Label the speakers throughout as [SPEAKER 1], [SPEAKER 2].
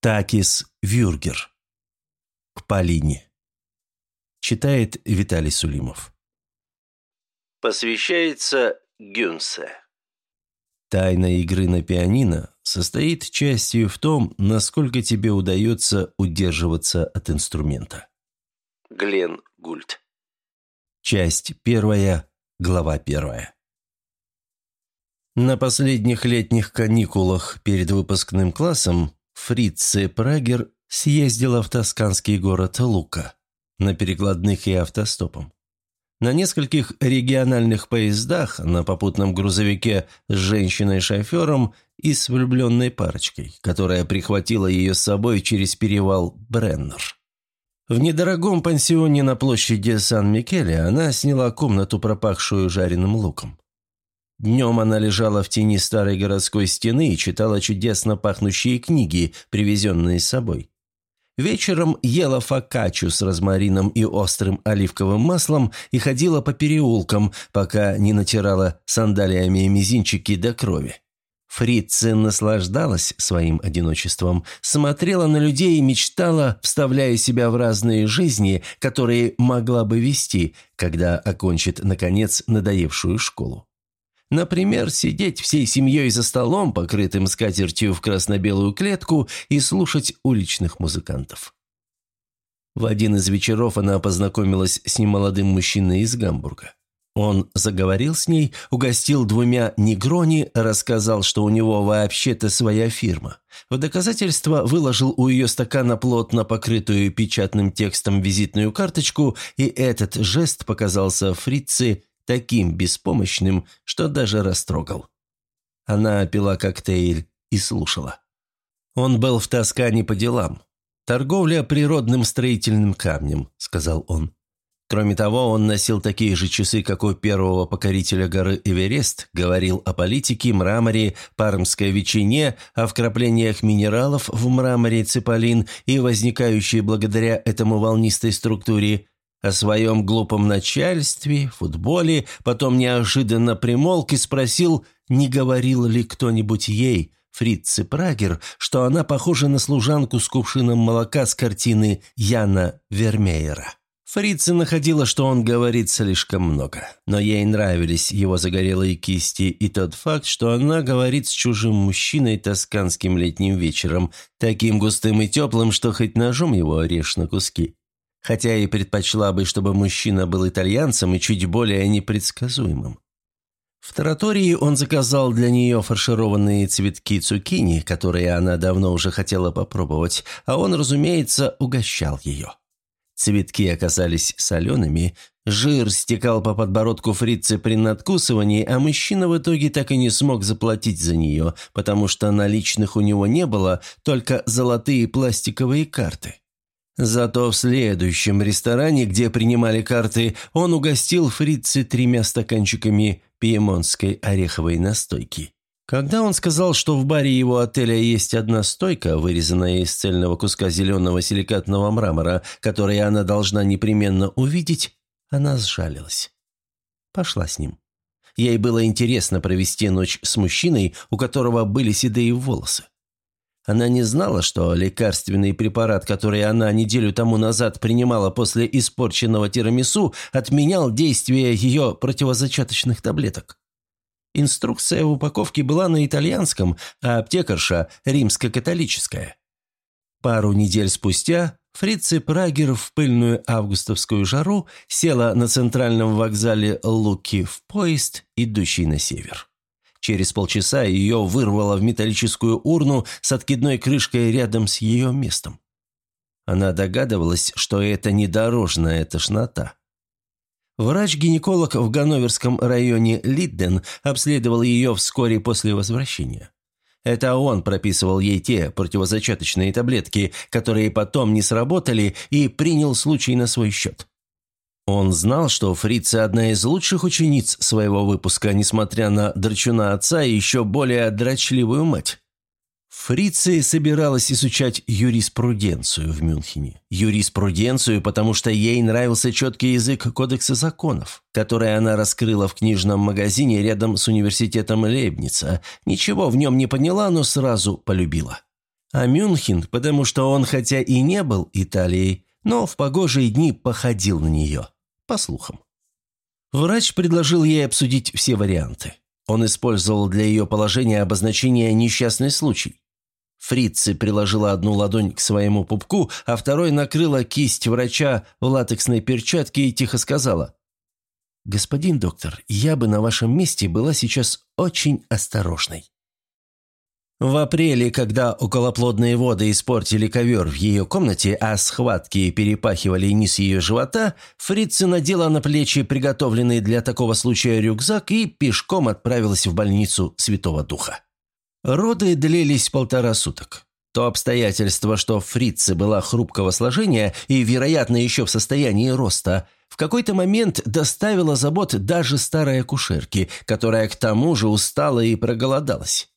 [SPEAKER 1] Такис Вюргер. К Полине. Читает Виталий Сулимов. Посвящается Гюнсе. Тайна игры на пианино состоит частью в том, насколько тебе удается удерживаться от инструмента. Глен Гульт. Часть первая, глава первая. На последних летних каникулах перед выпускным классом Фрице Прагер съездила в тосканский город Лука на перекладных и автостопом. На нескольких региональных поездах, на попутном грузовике с женщиной-шофером и с влюбленной парочкой, которая прихватила ее с собой через перевал Бреннер. В недорогом пансионе на площади Сан-Микеле она сняла комнату, пропахшую жареным луком. Днем она лежала в тени старой городской стены и читала чудесно пахнущие книги, привезенные с собой. Вечером ела фокаччу с розмарином и острым оливковым маслом и ходила по переулкам, пока не натирала сандалиями мизинчики до крови. Фрица наслаждалась своим одиночеством, смотрела на людей и мечтала, вставляя себя в разные жизни, которые могла бы вести, когда окончит, наконец, надоевшую школу. Например, сидеть всей семьей за столом, покрытым скатертью в красно-белую клетку, и слушать уличных музыкантов. В один из вечеров она познакомилась с немолодым мужчиной из Гамбурга. Он заговорил с ней, угостил двумя негрони, рассказал, что у него вообще-то своя фирма. В доказательство выложил у ее стакана плотно покрытую печатным текстом визитную карточку, и этот жест показался фрице таким беспомощным, что даже растрогал. Она пила коктейль и слушала. Он был в Тоскане по делам. «Торговля природным строительным камнем», — сказал он. Кроме того, он носил такие же часы, как у первого покорителя горы Эверест, говорил о политике, мраморе, пармской ветчине, о вкраплениях минералов в мраморе цеполин и возникающей благодаря этому волнистой структуре, о своем глупом начальстве, футболе, потом неожиданно примолк и спросил, не говорил ли кто-нибудь ей, Фрице Прагер, что она похожа на служанку с кувшином молока с картины Яна Вермеера. Фрица находила, что он говорит слишком много, но ей нравились его загорелые кисти и тот факт, что она говорит с чужим мужчиной тосканским летним вечером, таким густым и теплым, что хоть ножом его режь на куски хотя и предпочла бы, чтобы мужчина был итальянцем и чуть более непредсказуемым. В таратории он заказал для нее фаршированные цветки цукини, которые она давно уже хотела попробовать, а он, разумеется, угощал ее. Цветки оказались солеными, жир стекал по подбородку фрицы при надкусывании, а мужчина в итоге так и не смог заплатить за нее, потому что наличных у него не было, только золотые пластиковые карты. Зато в следующем ресторане, где принимали карты, он угостил фрицы тремя стаканчиками пьемонтской ореховой настойки. Когда он сказал, что в баре его отеля есть одна стойка, вырезанная из цельного куска зеленого силикатного мрамора, который она должна непременно увидеть, она сжалилась. Пошла с ним. Ей было интересно провести ночь с мужчиной, у которого были седые волосы. Она не знала, что лекарственный препарат, который она неделю тому назад принимала после испорченного тирамису, отменял действие ее противозачаточных таблеток. Инструкция в упаковке была на итальянском, а аптекарша – римско-католическая. Пару недель спустя Фрице Прагер в пыльную августовскую жару села на центральном вокзале Луки в поезд, идущий на север. Через полчаса ее вырвало в металлическую урну с откидной крышкой рядом с ее местом. Она догадывалась, что это не дорожная тошнота. Врач-гинеколог в Ганноверском районе Лидден обследовал ее вскоре после возвращения. Это он прописывал ей те противозачаточные таблетки, которые потом не сработали, и принял случай на свой счет. Он знал, что Фрица одна из лучших учениц своего выпуска, несмотря на драчуна отца и еще более драчливую мать. Фрица собиралась изучать юриспруденцию в Мюнхене. Юриспруденцию, потому что ей нравился четкий язык кодекса законов, который она раскрыла в книжном магазине рядом с университетом Лейбница. Ничего в нем не поняла, но сразу полюбила. А Мюнхен, потому что он хотя и не был Италией, но в погожие дни походил на нее, по слухам. Врач предложил ей обсудить все варианты. Он использовал для ее положения обозначение «несчастный случай». Фрицы приложила одну ладонь к своему пупку, а второй накрыла кисть врача в латексной перчатке и тихо сказала. «Господин доктор, я бы на вашем месте была сейчас очень осторожной». В апреле, когда околоплодные воды испортили ковер в ее комнате, а схватки перепахивали низ ее живота, фрица надела на плечи приготовленный для такого случая рюкзак и пешком отправилась в больницу Святого Духа. Роды длились полтора суток. То обстоятельство, что фрица была хрупкого сложения и, вероятно, еще в состоянии роста, в какой-то момент доставило забот даже старой акушерки, которая к тому же устала и проголодалась.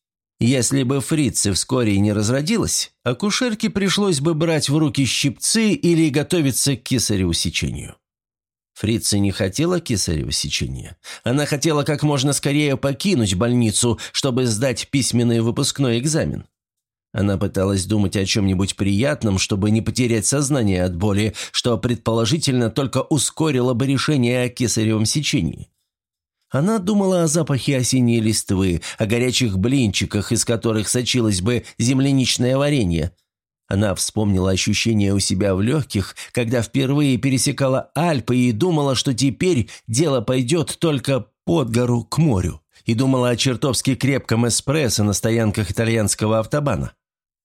[SPEAKER 1] Если бы фрица вскоре не разродилась, акушерке пришлось бы брать в руки щипцы или готовиться к кесареву сечению. Фрица не хотела кесарево сечения. Она хотела как можно скорее покинуть больницу, чтобы сдать письменный выпускной экзамен. Она пыталась думать о чем-нибудь приятном, чтобы не потерять сознание от боли, что предположительно только ускорило бы решение о кесаревом сечении. Она думала о запахе осенней листвы, о горячих блинчиках, из которых сочилось бы земляничное варенье. Она вспомнила ощущение у себя в легких, когда впервые пересекала Альпы и думала, что теперь дело пойдет только под гору к морю. И думала о чертовски крепком эспрессо на стоянках итальянского автобана.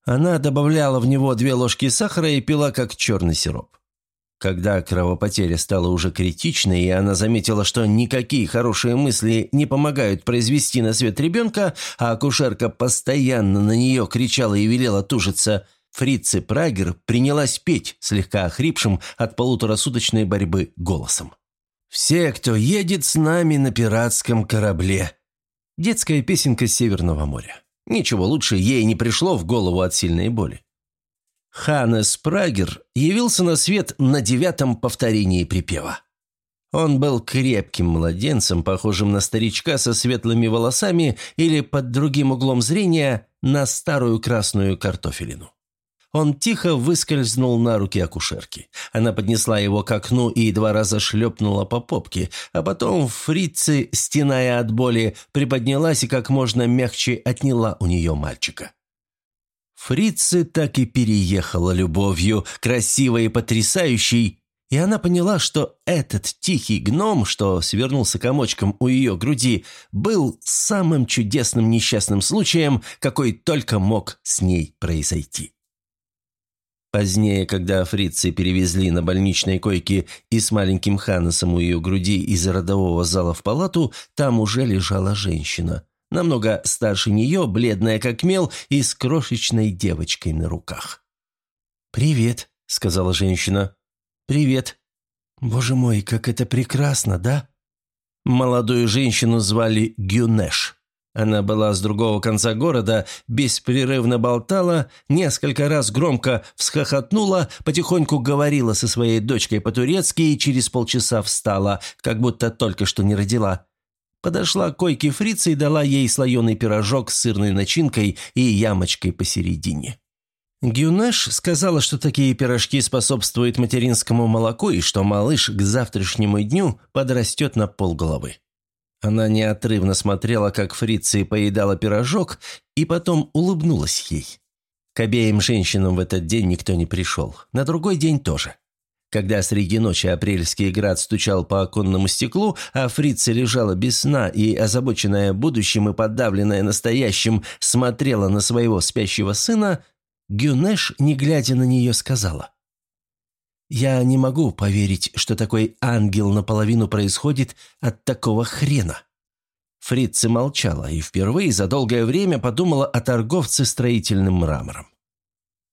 [SPEAKER 1] Она добавляла в него две ложки сахара и пила как черный сироп. Когда кровопотеря стала уже критичной, и она заметила, что никакие хорошие мысли не помогают произвести на свет ребенка, а акушерка постоянно на нее кричала и велела тужиться, Фрицы Прагер принялась петь, слегка охрипшим от полуторасуточной борьбы голосом. «Все, кто едет с нами на пиратском корабле». Детская песенка Северного моря. Ничего лучше ей не пришло в голову от сильной боли. Ханнес Прагер явился на свет на девятом повторении припева. Он был крепким младенцем, похожим на старичка со светлыми волосами или под другим углом зрения на старую красную картофелину. Он тихо выскользнул на руки акушерки. Она поднесла его к окну и два раза шлепнула по попке, а потом фрицы, стеная от боли, приподнялась и как можно мягче отняла у нее мальчика. Фрицы так и переехала любовью, красивой и потрясающей, и она поняла, что этот тихий гном, что свернулся комочком у ее груди, был самым чудесным несчастным случаем, какой только мог с ней произойти. Позднее, когда фрицы перевезли на больничной койке и с маленьким Ханнесом у ее груди из родового зала в палату, там уже лежала женщина – намного старше нее, бледная как мел и с крошечной девочкой на руках. «Привет», — сказала женщина. «Привет. Боже мой, как это прекрасно, да?» Молодую женщину звали Гюнеш. Она была с другого конца города, беспрерывно болтала, несколько раз громко всхохотнула, потихоньку говорила со своей дочкой по-турецки и через полчаса встала, как будто только что не родила. Подошла к койке фрица и дала ей слоеный пирожок с сырной начинкой и ямочкой посередине. Гюнеш сказала, что такие пирожки способствуют материнскому молоку и что малыш к завтрашнему дню подрастет на полголовы. Она неотрывно смотрела, как фрица поедала пирожок, и потом улыбнулась ей. К обеим женщинам в этот день никто не пришел. На другой день тоже. Когда среди ночи апрельский град стучал по оконному стеклу, а фрица лежала без сна и, озабоченная будущим и подавленная настоящим, смотрела на своего спящего сына, Гюнеш, не глядя на нее, сказала. «Я не могу поверить, что такой ангел наполовину происходит от такого хрена». Фрица молчала и впервые за долгое время подумала о торговце строительным мрамором.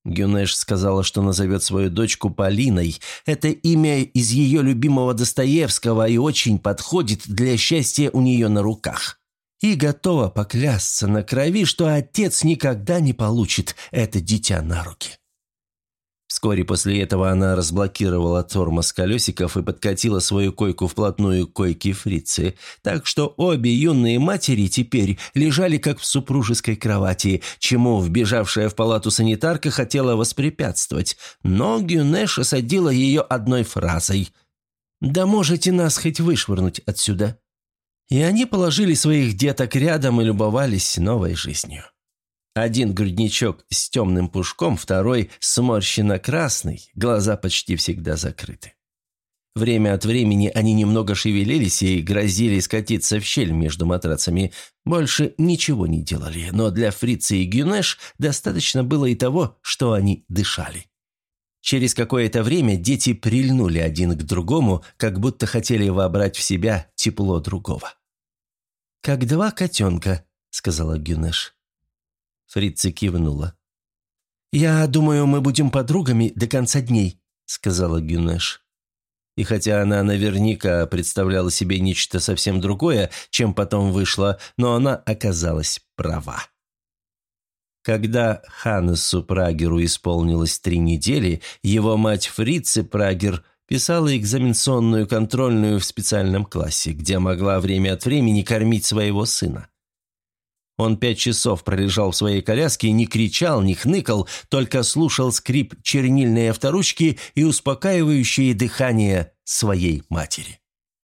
[SPEAKER 1] Гюнеш сказала, что назовет свою дочку Полиной. Это имя из ее любимого Достоевского и очень подходит для счастья у нее на руках. И готова поклясться на крови, что отец никогда не получит это дитя на руки. Вскоре после этого она разблокировала тормоз колесиков и подкатила свою койку вплотную к койке фрицы, так что обе юные матери теперь лежали как в супружеской кровати, чему вбежавшая в палату санитарка хотела воспрепятствовать, но Гюнеш осадила ее одной фразой «Да можете нас хоть вышвырнуть отсюда». И они положили своих деток рядом и любовались новой жизнью. Один грудничок с темным пушком, второй сморщенно-красный, глаза почти всегда закрыты. Время от времени они немного шевелились и грозили скатиться в щель между матрацами. Больше ничего не делали, но для Фрица и Гюнеш достаточно было и того, что они дышали. Через какое-то время дети прильнули один к другому, как будто хотели вобрать в себя тепло другого. «Как два котенка», — сказала Гюнеш. Фрица кивнула. «Я думаю, мы будем подругами до конца дней», — сказала Гюнеш. И хотя она наверняка представляла себе нечто совсем другое, чем потом вышло, но она оказалась права. Когда Ханнесу Прагеру исполнилось три недели, его мать Фрице Прагер писала экзаменационную контрольную в специальном классе, где могла время от времени кормить своего сына. Он пять часов пролежал в своей коляске, не кричал, не хныкал, только слушал скрип чернильной авторучки и успокаивающее дыхание своей матери.